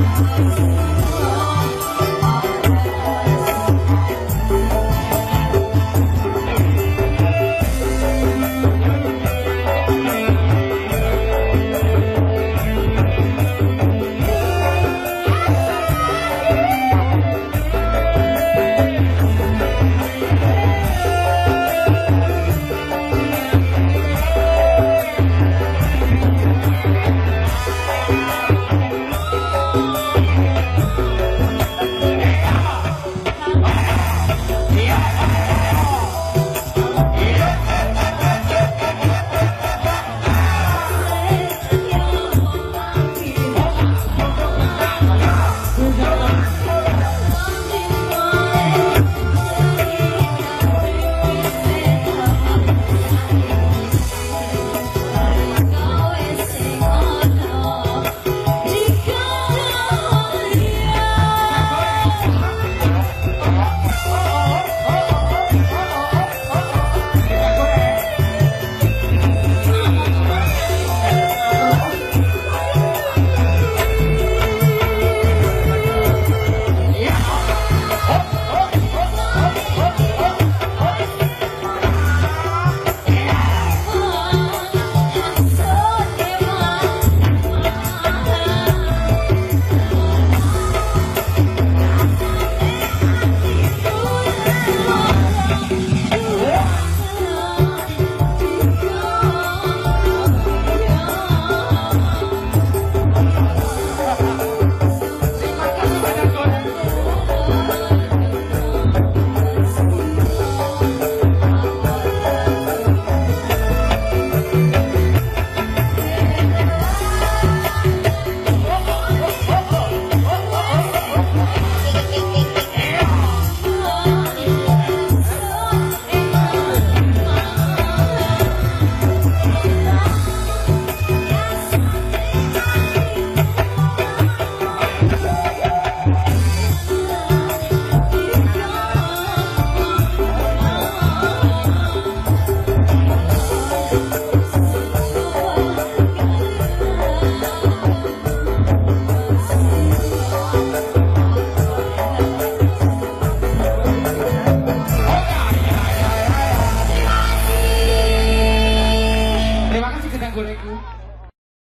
Oh,